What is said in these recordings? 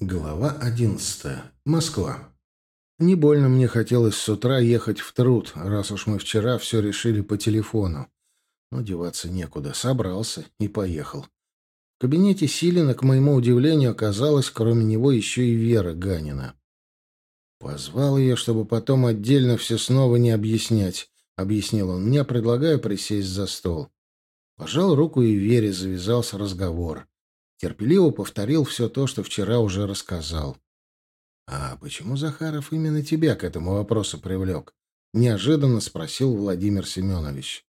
Глава одиннадцатая. Москва. Не больно мне хотелось с утра ехать в труд, раз уж мы вчера все решили по телефону. Но деваться некуда. Собрался и поехал. В кабинете Силина, к моему удивлению, оказалось, кроме него, еще и Вера Ганина. Позвал ее, чтобы потом отдельно все снова не объяснять, — объяснил он мне, предлагая присесть за стол. Пожал руку и Вере, завязался разговор. Терпеливо повторил все то, что вчера уже рассказал. «А почему Захаров именно тебя к этому вопросу привлек?» — неожиданно спросил Владимир Семенович.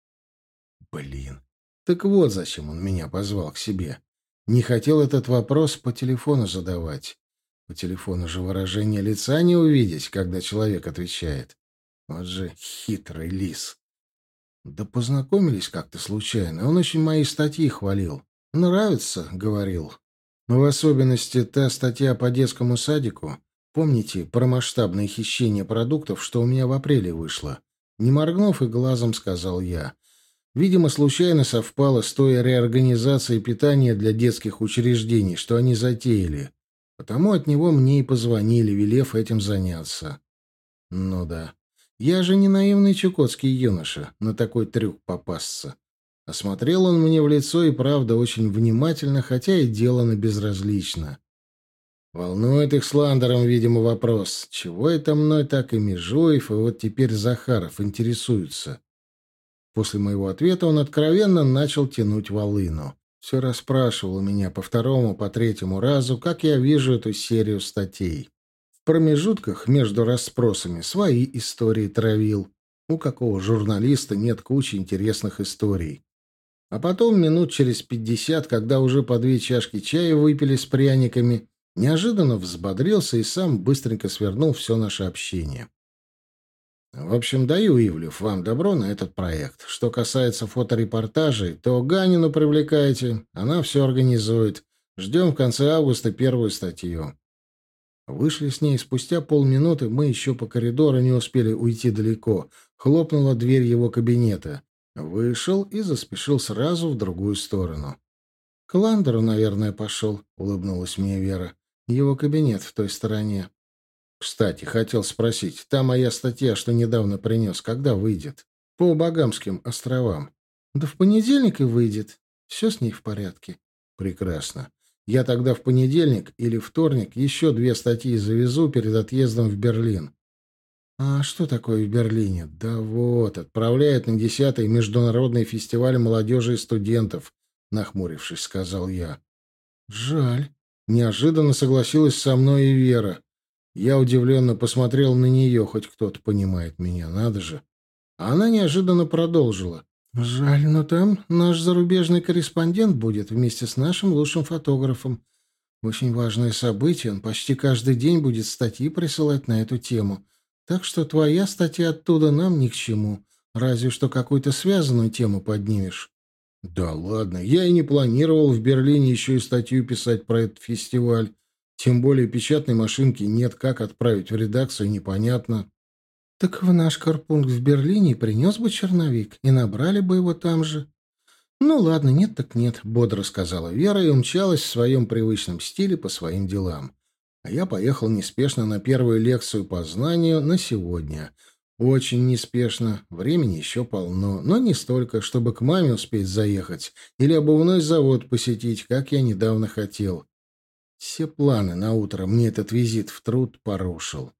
«Блин, так вот зачем он меня позвал к себе. Не хотел этот вопрос по телефону задавать. По телефону же выражение лица не увидеть, когда человек отвечает. Вот же хитрый лис. Да познакомились как-то случайно. Он очень мои статьи хвалил. «Нравится», — говорил. Но в особенности та статья по детскому садику. Помните про масштабное хищение продуктов, что у меня в апреле вышло? Не моргнув и глазом, сказал я. Видимо, случайно совпало с той реорганизацией питания для детских учреждений, что они затеяли. Потому от него мне и позвонили, велев этим заняться. Ну да. Я же не наивный чукотский юноша, на такой трюк попасться. Осмотрел он мне в лицо и, правда, очень внимательно, хотя и делано безразлично. Волнует их с Ландером, видимо, вопрос. Чего это мной так и Межуев, и вот теперь Захаров интересуется? После моего ответа он откровенно начал тянуть волыну. Все расспрашивал меня по второму, по третьему разу, как я вижу эту серию статей. В промежутках между расспросами свои истории травил. У какого журналиста нет кучи интересных историй. А потом, минут через пятьдесят, когда уже по две чашки чая выпили с пряниками, неожиданно взбодрился и сам быстренько свернул все наше общение. В общем, даю, Ивлев, вам добро на этот проект. Что касается фоторепортажей, то Ганину привлекайте, она все организует. Ждем в конце августа первую статью. Вышли с ней спустя полминуты, мы еще по коридору не успели уйти далеко. Хлопнула дверь его кабинета. Вышел и заспешил сразу в другую сторону. — К Ландеру, наверное, пошел, — улыбнулась мне Вера. — Его кабинет в той стороне. — Кстати, хотел спросить, та моя статья, что недавно принес, когда выйдет? По Багамским островам. — Да в понедельник и выйдет. Все с ней в порядке. — Прекрасно. Я тогда в понедельник или вторник еще две статьи завезу перед отъездом в Берлин. А что такое в Берлине? Да вот, отправляет на десятый международный фестиваль молодежи и студентов, нахмурившись, сказал я. Жаль. Неожиданно согласилась со мной и Вера. Я удивленно посмотрел на нее, хоть кто-то понимает меня, надо же. А она неожиданно продолжила. «Жаль, но там наш зарубежный корреспондент будет вместе с нашим лучшим фотографом. Очень важное событие, он почти каждый день будет статьи присылать на эту тему. Так что твоя статья оттуда нам ни к чему. Разве что какую-то связанную тему поднимешь. Да ладно, я и не планировал в Берлине еще и статью писать про этот фестиваль. Тем более печатной машинки нет, как отправить в редакцию, непонятно. Так в наш корпункт в Берлине принес бы черновик, и набрали бы его там же. Ну ладно, нет так нет, бодро сказала Вера и умчалась в своем привычном стиле по своим делам а я поехал неспешно на первую лекцию по знанию на сегодня. Очень неспешно, времени еще полно, но не столько, чтобы к маме успеть заехать или обувной завод посетить, как я недавно хотел. Все планы на утро мне этот визит в труд порушил.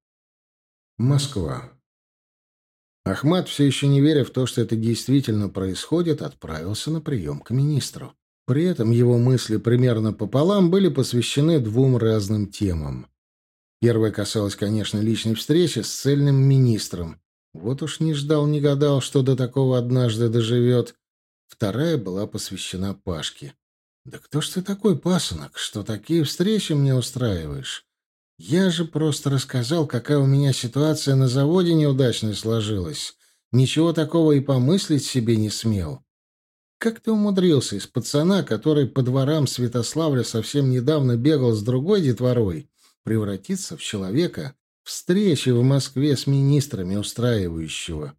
Москва. Ахмат, все еще не веря в то, что это действительно происходит, отправился на прием к министру. При этом его мысли примерно пополам были посвящены двум разным темам. Первая касалась, конечно, личной встречи с цельным министром. Вот уж не ждал, не гадал, что до такого однажды доживет. Вторая была посвящена Пашке. «Да кто ж ты такой, пасынок, что такие встречи мне устраиваешь? Я же просто рассказал, какая у меня ситуация на заводе неудачная сложилась. Ничего такого и помыслить себе не смел. Как ты умудрился из пацана, который по дворам Святославля совсем недавно бегал с другой детворой, превратиться в человека, встречи в Москве с министрами устраивающего?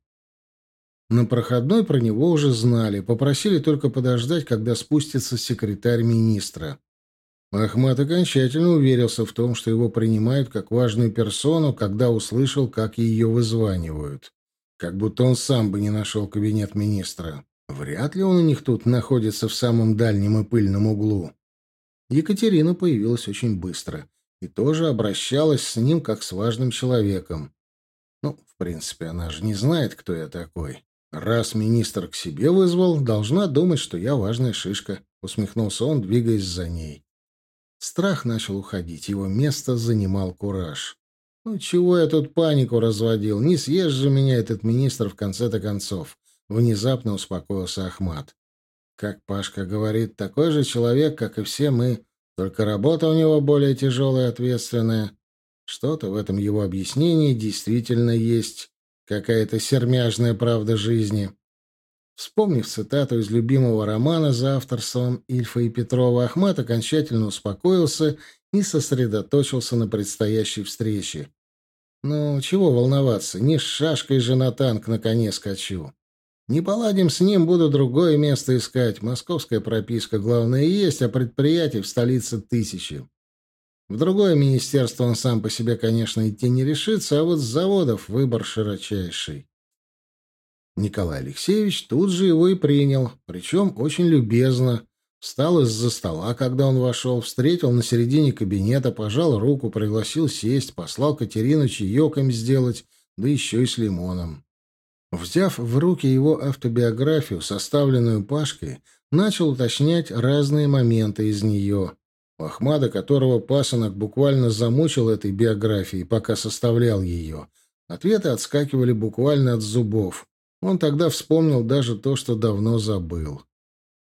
На проходной про него уже знали, попросили только подождать, когда спустится секретарь министра. Ахмат окончательно уверился в том, что его принимают как важную персону, когда услышал, как ее вызванивают. Как будто он сам бы не нашел кабинет министра. Вряд ли он у них тут находится в самом дальнем и пыльном углу. Екатерина появилась очень быстро и тоже обращалась с ним как с важным человеком. Ну, в принципе, она же не знает, кто я такой. Раз министр к себе вызвал, должна думать, что я важная шишка, усмехнулся он, двигаясь за ней. Страх начал уходить, его место занимал кураж. Ну, чего я тут панику разводил? Не съешь же меня этот министр в конце-то концов. Внезапно успокоился Ахмат. Как Пашка говорит, такой же человек, как и все мы, только работа у него более тяжелая и ответственная. Что-то в этом его объяснении действительно есть. Какая-то сермяжная правда жизни. Вспомнив цитату из любимого романа за авторством Ильфа и Петрова, Ахмат окончательно успокоился и сосредоточился на предстоящей встрече. Ну, чего волноваться, не с шашкой же на танк на коне скачу. Не поладим с ним, буду другое место искать. Московская прописка, главное, есть, а предприятий в столице тысячи. В другое министерство он сам по себе, конечно, идти не решится, а вот с заводов выбор широчайший. Николай Алексеевич тут же его и принял, причем очень любезно. Встал из-за стола, когда он вошел, встретил на середине кабинета, пожал руку, пригласил сесть, послал Катерину чаек им сделать, да еще и с лимоном. Взяв в руки его автобиографию, составленную Пашкой, начал уточнять разные моменты из нее. Ахмада, которого пасынок буквально замучил этой биографией, пока составлял ее, ответы отскакивали буквально от зубов. Он тогда вспомнил даже то, что давно забыл.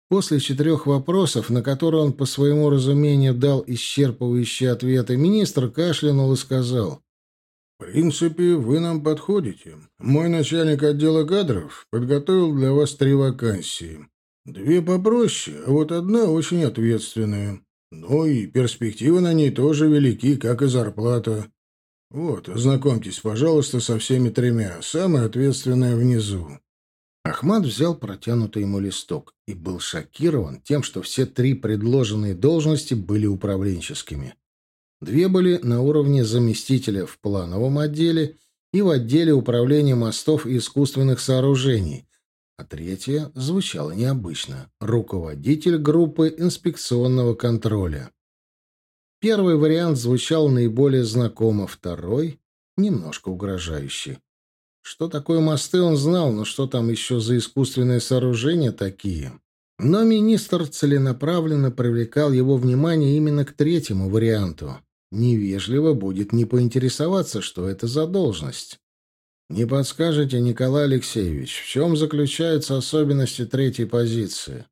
После четырех вопросов, на которые он по своему разумению дал исчерпывающие ответы, министр кашлянул и сказал. «В принципе, вы нам подходите. Мой начальник отдела кадров подготовил для вас три вакансии. Две попроще, а вот одна очень ответственная. Ну и перспективы на ней тоже велики, как и зарплата. Вот, ознакомьтесь, пожалуйста, со всеми тремя. Самое ответственное внизу. Ахмад взял протянутый ему листок и был шокирован тем, что все три предложенные должности были управленческими. Две были на уровне заместителя в плановом отделе и в отделе управления мостов и искусственных сооружений, а третья звучала необычно — руководитель группы инспекционного контроля. Первый вариант звучал наиболее знакомо, второй — немножко угрожающе. Что такое мосты, он знал, но что там еще за искусственные сооружения такие? Но министр целенаправленно привлекал его внимание именно к третьему варианту. Невежливо будет не поинтересоваться, что это за должность. Не подскажете, Николай Алексеевич, в чем заключаются особенности третьей позиции?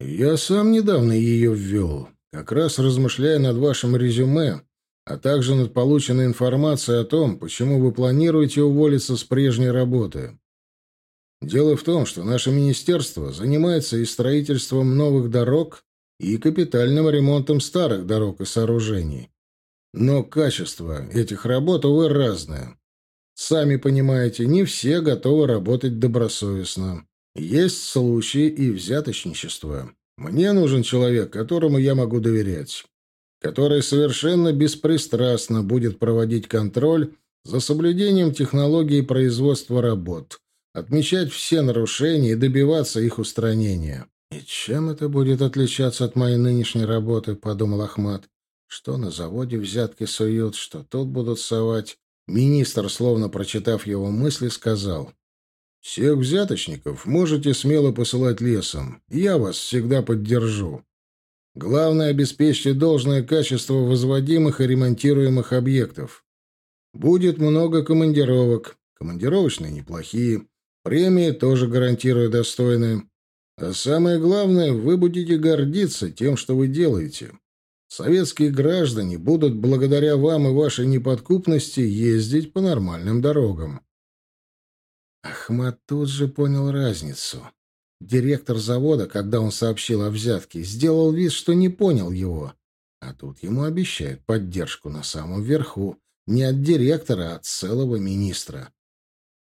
Я сам недавно ее ввел, как раз размышляя над вашим резюме, а также над полученной информацией о том, почему вы планируете уволиться с прежней работы. Дело в том, что наше министерство занимается и строительством новых дорог, и капитальным ремонтом старых дорог и сооружений. Но качество этих работ, увы, разное. Сами понимаете, не все готовы работать добросовестно. Есть случаи и взяточничества. Мне нужен человек, которому я могу доверять, который совершенно беспристрастно будет проводить контроль за соблюдением технологии производства работ, отмечать все нарушения и добиваться их устранения. «И чем это будет отличаться от моей нынешней работы?» — подумал Ахмат. «Что на заводе взятки суют, что тут будут совать?» Министр, словно прочитав его мысли, сказал. Всех взяточников можете смело посылать лесом. Я вас всегда поддержу. Главное — обеспечьте должное качество возводимых и ремонтируемых объектов. Будет много командировок. Командировочные неплохие. Премии тоже гарантирую достойные. А самое главное, вы будете гордиться тем, что вы делаете. Советские граждане будут благодаря вам и вашей неподкупности ездить по нормальным дорогам. Ахмат тут же понял разницу. Директор завода, когда он сообщил о взятке, сделал вид, что не понял его. А тут ему обещают поддержку на самом верху. Не от директора, а от целого министра.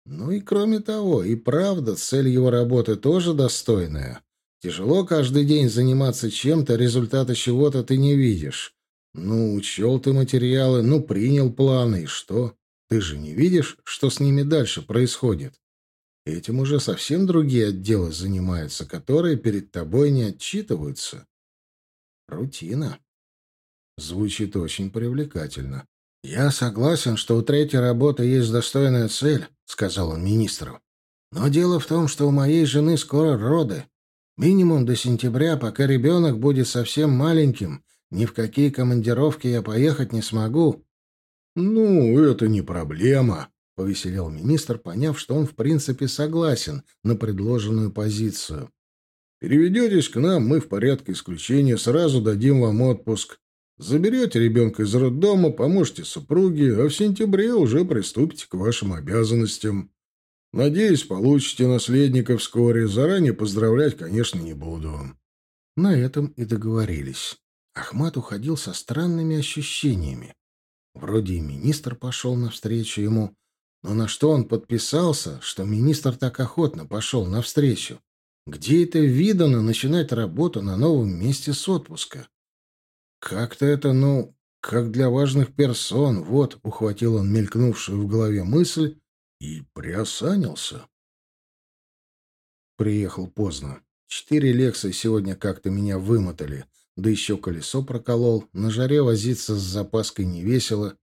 Ну и кроме того, и правда, цель его работы тоже достойная. Тяжело каждый день заниматься чем-то, результата чего-то ты не видишь. Ну, учел ты материалы, ну, принял планы, и что? Ты же не видишь, что с ними дальше происходит? Этим уже совсем другие отделы занимаются, которые перед тобой не отчитываются. Рутина. Звучит очень привлекательно. «Я согласен, что у третьей работы есть достойная цель», — сказал он министру. «Но дело в том, что у моей жены скоро роды. Минимум до сентября, пока ребенок будет совсем маленьким, ни в какие командировки я поехать не смогу». «Ну, это не проблема», — повеселел министр, поняв, что он в принципе согласен на предложенную позицию. «Переведетесь к нам, мы в порядке исключения сразу дадим вам отпуск. Заберете ребенка из роддома, поможете супруге, а в сентябре уже приступите к вашим обязанностям. Надеюсь, получите наследника вскоре. Заранее поздравлять, конечно, не буду». На этом и договорились. Ахмат уходил со странными ощущениями. Вроде и министр пошел навстречу ему, но на что он подписался, что министр так охотно пошел навстречу? Где это видано начинать работу на новом месте с отпуска? Как-то это, ну, как для важных персон. Вот, ухватил он мелькнувшую в голове мысль и приосанился. Приехал поздно. Четыре лекции сегодня как-то меня вымотали. Да еще колесо проколол. На жаре возиться с запаской не весело.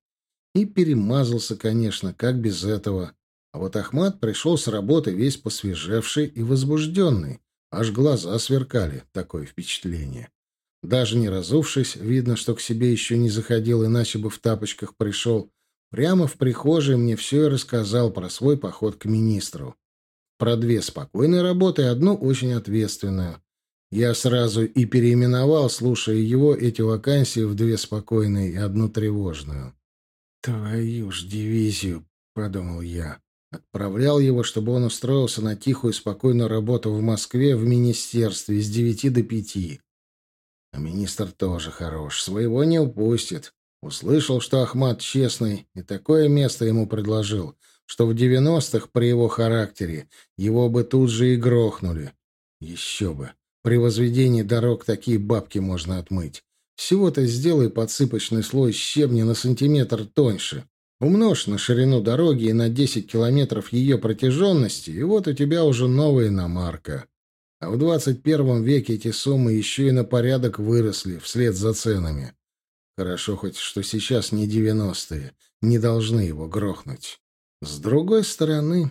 И перемазался, конечно, как без этого. А вот Ахмат пришел с работы весь посвежевший и возбужденный. Аж глаза сверкали, такое впечатление. Даже не разувшись, видно, что к себе еще не заходил, иначе бы в тапочках пришел. Прямо в прихожей мне все и рассказал про свой поход к министру. Про две спокойные работы и одну очень ответственную. Я сразу и переименовал, слушая его, эти вакансии в две спокойные и одну тревожную. «Твою ж дивизию», — подумал я. Отправлял его, чтобы он устроился на тихую и спокойную работу в Москве в министерстве с девяти до пяти. А министр тоже хорош, своего не упустит. Услышал, что Ахмат честный, и такое место ему предложил, что в девяностых при его характере его бы тут же и грохнули. Еще бы. При возведении дорог такие бабки можно отмыть. Всего-то сделай подсыпочный слой щебня на сантиметр тоньше. Умножь на ширину дороги и на 10 километров ее протяженности, и вот у тебя уже новая иномарка. А в 21 веке эти суммы еще и на порядок выросли вслед за ценами. Хорошо хоть, что сейчас не 90-е, не должны его грохнуть. С другой стороны,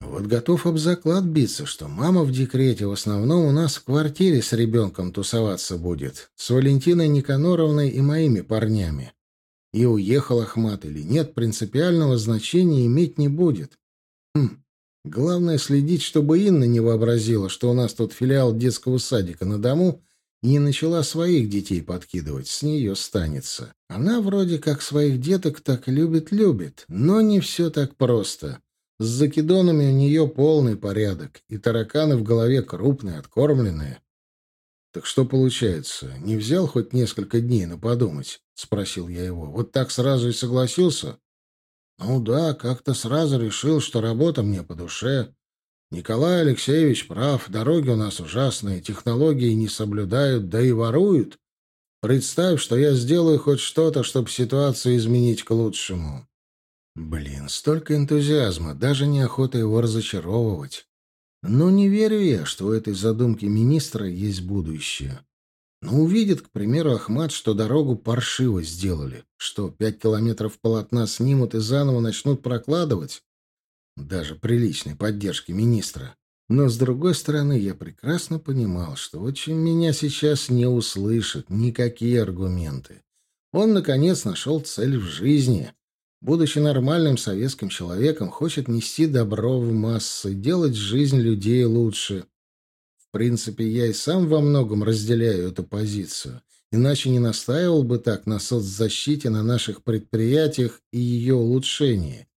вот готов об заклад биться, что мама в декрете в основном у нас в квартире с ребенком тусоваться будет, с Валентиной Никаноровной и моими парнями. И уехал Ахмат или нет, принципиального значения иметь не будет. Хм, Главное следить, чтобы Инна не вообразила, что у нас тут филиал детского садика на дому, и не начала своих детей подкидывать. С нее станется. Она вроде как своих деток так любит-любит, но не все так просто. С закидонами у нее полный порядок, и тараканы в голове крупные, откормленные. — Так что получается, не взял хоть несколько дней на подумать? — спросил я его. — Вот так сразу и согласился? Ну да, как-то сразу решил, что работа мне по душе. Николай Алексеевич прав, дороги у нас ужасные, технологии не соблюдают, да и воруют. Представь, что я сделаю хоть что-то, чтобы ситуацию изменить к лучшему. Блин, столько энтузиазма, даже неохота его разочаровывать. Но не верю я, что у этой задумки министра есть будущее. Но увидит, к примеру, Ахмат, что дорогу паршиво сделали, что пять километров полотна снимут и заново начнут прокладывать. Даже при личной поддержке министра. Но, с другой стороны, я прекрасно понимал, что очень меня сейчас не услышат никакие аргументы. Он, наконец, нашел цель в жизни. Будучи нормальным советским человеком, хочет нести добро в массы, делать жизнь людей лучше. В принципе, я и сам во многом разделяю эту позицию, иначе не настаивал бы так на соцзащите на наших предприятиях и ее улучшении.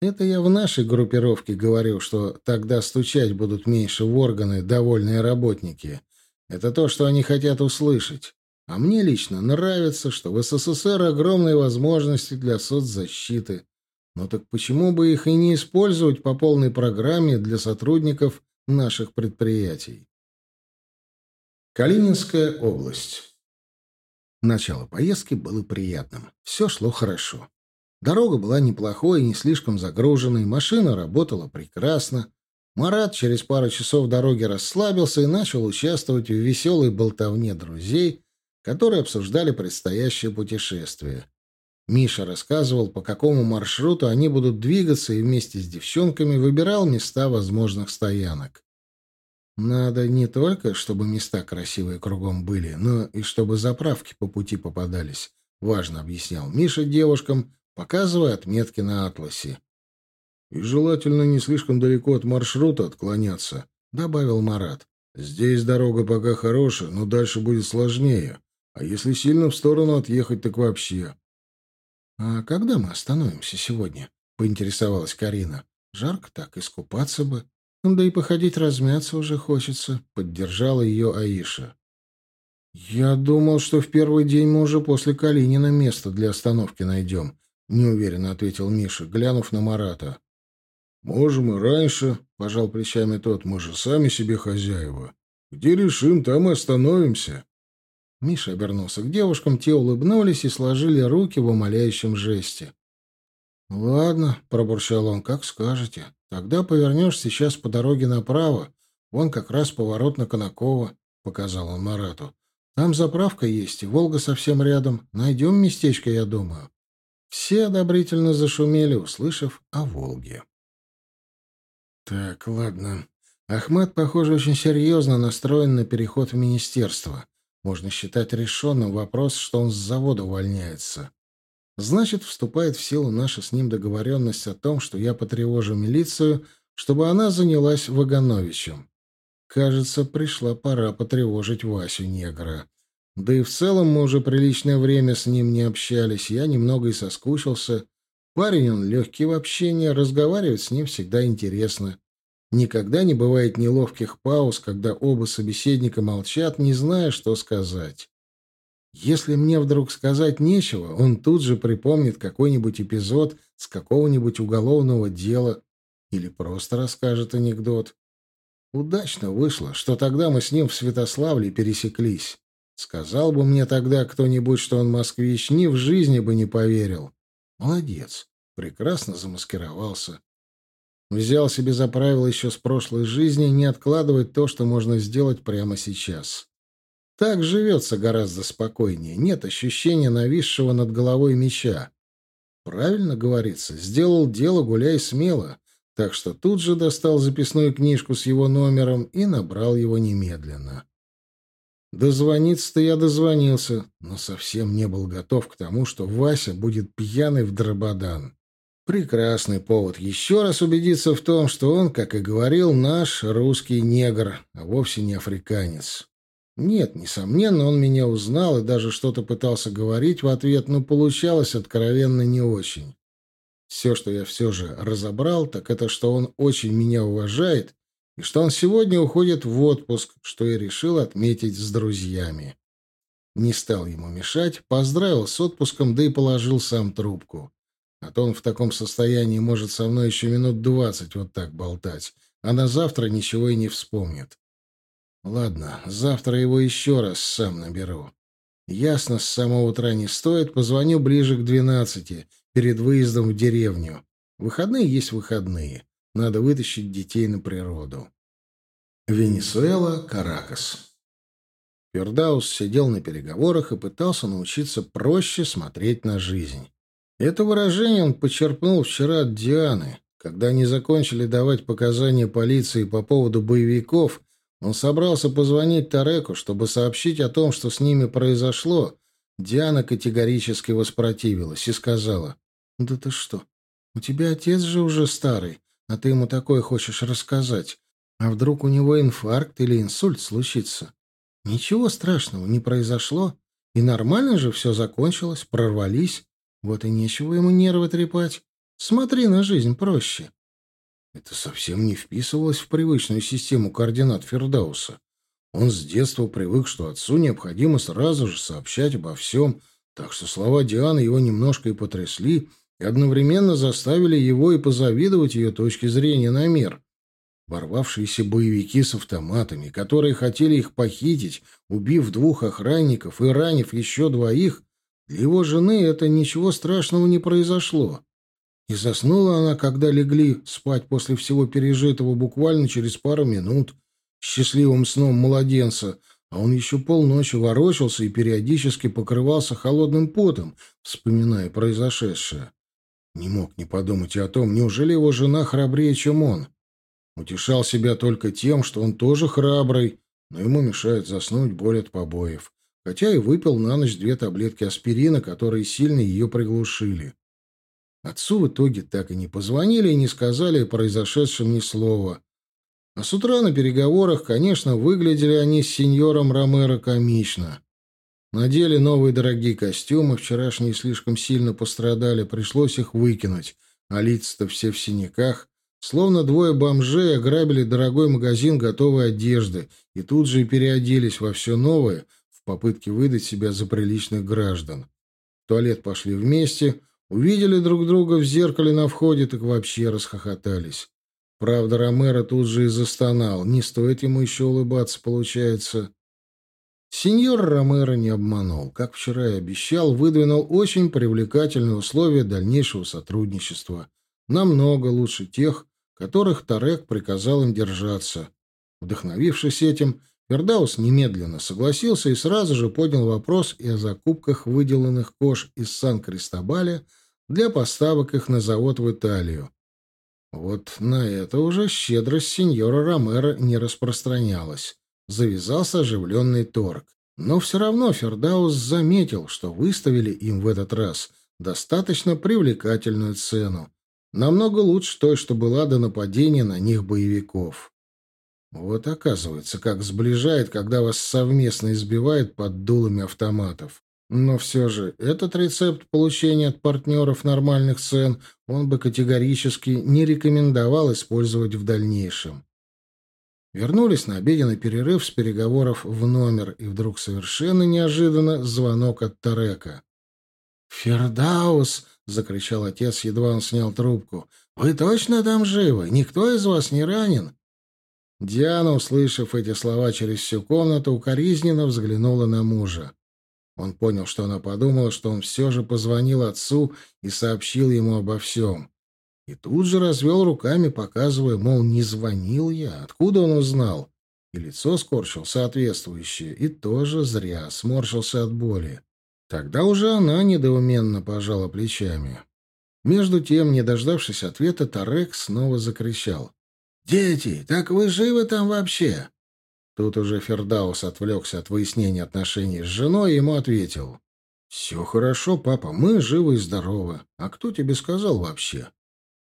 Это я в нашей группировке говорю, что тогда стучать будут меньше в органы довольные работники. Это то, что они хотят услышать. А мне лично нравится, что в СССР огромные возможности для соцзащиты. Но так почему бы их и не использовать по полной программе для сотрудников наших предприятий. Калининская область. Начало поездки было приятным. Все шло хорошо. Дорога была неплохой и не слишком загруженной, машина работала прекрасно. Марат через пару часов дороги расслабился и начал участвовать в веселой болтовне друзей, которые обсуждали предстоящее путешествие. Миша рассказывал, по какому маршруту они будут двигаться, и вместе с девчонками выбирал места возможных стоянок. Надо не только, чтобы места красивые кругом были, но и чтобы заправки по пути попадались. Важно объяснял Миша девушкам, показывая отметки на атласе. «И желательно не слишком далеко от маршрута отклоняться», — добавил Марат. «Здесь дорога пока хорошая, но дальше будет сложнее. А если сильно в сторону отъехать, так вообще». «А когда мы остановимся сегодня?» — поинтересовалась Карина. «Жарко так, искупаться бы. Да и походить размяться уже хочется», — поддержала ее Аиша. «Я думал, что в первый день мы уже после Калинина место для остановки найдем», — неуверенно ответил Миша, глянув на Марата. «Можем и раньше», — пожал плечами тот, — «мы же сами себе хозяева. Где решим, там и остановимся». Миша обернулся к девушкам, те улыбнулись и сложили руки в умоляющем жесте. «Ладно», — пробурчал он, — «как скажете. Тогда повернешь сейчас по дороге направо. Вон как раз поворот на Конаково», — показал он Марату. «Там заправка есть, и Волга совсем рядом. Найдем местечко, я думаю». Все одобрительно зашумели, услышав о Волге. «Так, ладно. Ахмед, похоже, очень серьезно настроен на переход в министерство. Можно считать решенным вопрос, что он с завода увольняется. Значит, вступает в силу наша с ним договоренность о том, что я потревожу милицию, чтобы она занялась Вагановичем. Кажется, пришла пора потревожить Васю Негра. Да и в целом мы уже приличное время с ним не общались, я немного и соскучился. Парень он легкий в общении, разговаривать с ним всегда интересно. Никогда не бывает неловких пауз, когда оба собеседника молчат, не зная, что сказать. Если мне вдруг сказать нечего, он тут же припомнит какой-нибудь эпизод с какого-нибудь уголовного дела или просто расскажет анекдот. Удачно вышло, что тогда мы с ним в Святославле пересеклись. Сказал бы мне тогда кто-нибудь, что он москвич, ни в жизни бы не поверил. Молодец, прекрасно замаскировался. Взял себе за правило еще с прошлой жизни не откладывать то, что можно сделать прямо сейчас. Так живется гораздо спокойнее, нет ощущения нависшего над головой меча. Правильно говорится, сделал дело, гуляй смело. Так что тут же достал записную книжку с его номером и набрал его немедленно. Дозвониться-то я дозвонился, но совсем не был готов к тому, что Вася будет пьяный в дрободан. Прекрасный повод еще раз убедиться в том, что он, как и говорил, наш русский негр, а вовсе не африканец. Нет, несомненно, он меня узнал и даже что-то пытался говорить в ответ, но получалось откровенно не очень. Все, что я все же разобрал, так это, что он очень меня уважает и что он сегодня уходит в отпуск, что я решил отметить с друзьями. Не стал ему мешать, поздравил с отпуском, да и положил сам трубку. А то он в таком состоянии может со мной еще минут двадцать вот так болтать, а на завтра ничего и не вспомнит. Ладно, завтра его еще раз сам наберу. Ясно, с самого утра не стоит, позвоню ближе к двенадцати, перед выездом в деревню. Выходные есть выходные. Надо вытащить детей на природу. Венесуэла, Каракас. Фердаус сидел на переговорах и пытался научиться проще смотреть на жизнь. Это выражение он почерпнул вчера от Дианы. Когда они закончили давать показания полиции по поводу боевиков, он собрался позвонить Тареку, чтобы сообщить о том, что с ними произошло. Диана категорически воспротивилась и сказала, «Да ты что, у тебя отец же уже старый, а ты ему такое хочешь рассказать. А вдруг у него инфаркт или инсульт случится? Ничего страшного не произошло, и нормально же все закончилось, прорвались». Вот и нечего ему нервы трепать. Смотри на жизнь проще. Это совсем не вписывалось в привычную систему координат Фердауса. Он с детства привык, что отцу необходимо сразу же сообщать обо всем, так что слова Дианы его немножко и потрясли, и одновременно заставили его и позавидовать ее точке зрения на мир. ворвавшиеся боевики с автоматами, которые хотели их похитить, убив двух охранников и ранив еще двоих, для его жены это ничего страшного не произошло. И заснула она, когда легли спать после всего пережитого буквально через пару минут, счастливым сном младенца, а он еще полночи ворочался и периодически покрывался холодным потом, вспоминая произошедшее. Не мог не подумать и о том, неужели его жена храбрее, чем он. Утешал себя только тем, что он тоже храбрый, но ему мешает заснуть боль от побоев, хотя и выпил на ночь две таблетки аспирина, которые сильно ее приглушили. Отцу в итоге так и не позвонили и не сказали о произошедшем ни слова. А с утра на переговорах, конечно, выглядели они с сеньором Ромеро комично. Надели новые дорогие костюмы, вчерашние слишком сильно пострадали, пришлось их выкинуть, а лица-то все в синяках, словно двое бомжей ограбили дорогой магазин готовой одежды и тут же переоделись во все новое в попытке выдать себя за приличных граждан. В туалет пошли вместе — Увидели друг друга в зеркале на входе, так вообще расхохотались. Правда, Ромеро тут же и застонал. Не стоит ему еще улыбаться, получается. Сеньор Ромеро не обманул. Как вчера и обещал, выдвинул очень привлекательные условия дальнейшего сотрудничества. Намного лучше тех, которых Тарек приказал им держаться. Вдохновившись этим, Фердаус немедленно согласился и сразу же поднял вопрос и о закупках выделанных кож из Сан-Кристобаля для поставок их на завод в Италию. Вот на это уже щедрость сеньора Ромеро не распространялась. Завязался оживленный торг. Но все равно Фердаус заметил, что выставили им в этот раз достаточно привлекательную цену. Намного лучше той, что была до нападения на них боевиков. Вот оказывается, как сближает, когда вас совместно избивают под дулами автоматов. Но все же этот рецепт получения от партнеров нормальных цен он бы категорически не рекомендовал использовать в дальнейшем. Вернулись на обеденный перерыв с переговоров в номер, и вдруг совершенно неожиданно звонок от Тарека. «Фердаус!» — закричал отец, едва он снял трубку. «Вы точно там живы? Никто из вас не ранен?» Диана, услышав эти слова через всю комнату, укоризненно взглянула на мужа. Он понял, что она подумала, что он все же позвонил отцу и сообщил ему обо всем. И тут же развел руками, показывая, мол, не звонил я. Откуда он узнал? И лицо скорчил соответствующее, и тоже зря сморщился от боли. Тогда уже она недоуменно пожала плечами. Между тем, не дождавшись ответа, Тарек снова закричал. «Дети, так вы живы там вообще? Тут уже Фердаус отвлекся от выяснения отношений с женой и ему ответил. «Все хорошо, папа, мы живы и здоровы. А кто тебе сказал вообще?»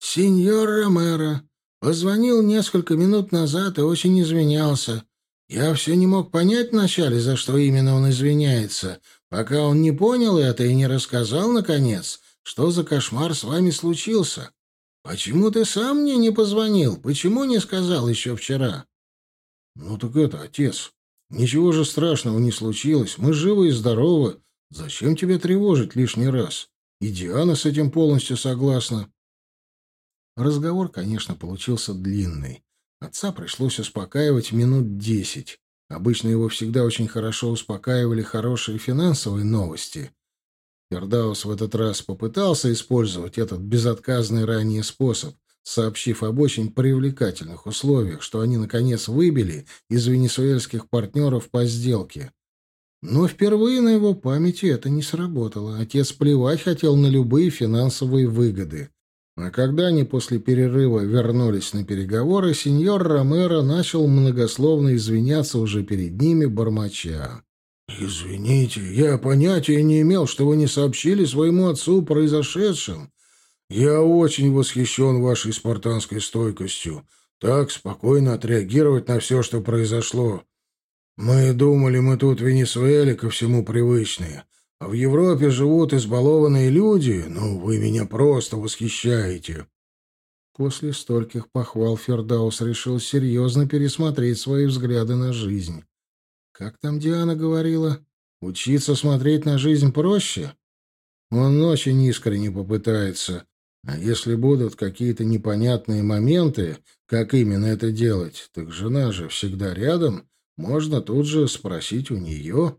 «Сеньор Ромеро. Позвонил несколько минут назад и очень извинялся. Я все не мог понять вначале, за что именно он извиняется, пока он не понял это и не рассказал, наконец, что за кошмар с вами случился. Почему ты сам мне не позвонил? Почему не сказал еще вчера?» «Ну так это, отец, ничего же страшного не случилось. Мы живы и здоровы. Зачем тебя тревожить лишний раз? И Диана с этим полностью согласна». Разговор, конечно, получился длинный. Отца пришлось успокаивать минут десять. Обычно его всегда очень хорошо успокаивали хорошие финансовые новости. Фердаус в этот раз попытался использовать этот безотказный ранее способ, сообщив об очень привлекательных условиях, что они, наконец, выбили из венесуэльских партнеров по сделке. Но впервые на его памяти это не сработало. Отец плевать хотел на любые финансовые выгоды. А когда они после перерыва вернулись на переговоры, сеньор Ромеро начал многословно извиняться уже перед ними, бормоча. «Извините, я понятия не имел, что вы не сообщили своему отцу произошедшем. Я очень восхищен вашей спартанской стойкостью. Так спокойно отреагировать на все, что произошло. Мы думали, мы тут в Венесуэле ко всему привычные, а в Европе живут избалованные люди, но вы меня просто восхищаете». После стольких похвал Фердаус решил серьезно пересмотреть свои взгляды на жизнь. Как там Диана говорила? Учиться смотреть на жизнь проще? Он очень искренне попытается, А если будут какие-то непонятные моменты, как именно это делать, так жена же всегда рядом, можно тут же спросить у нее.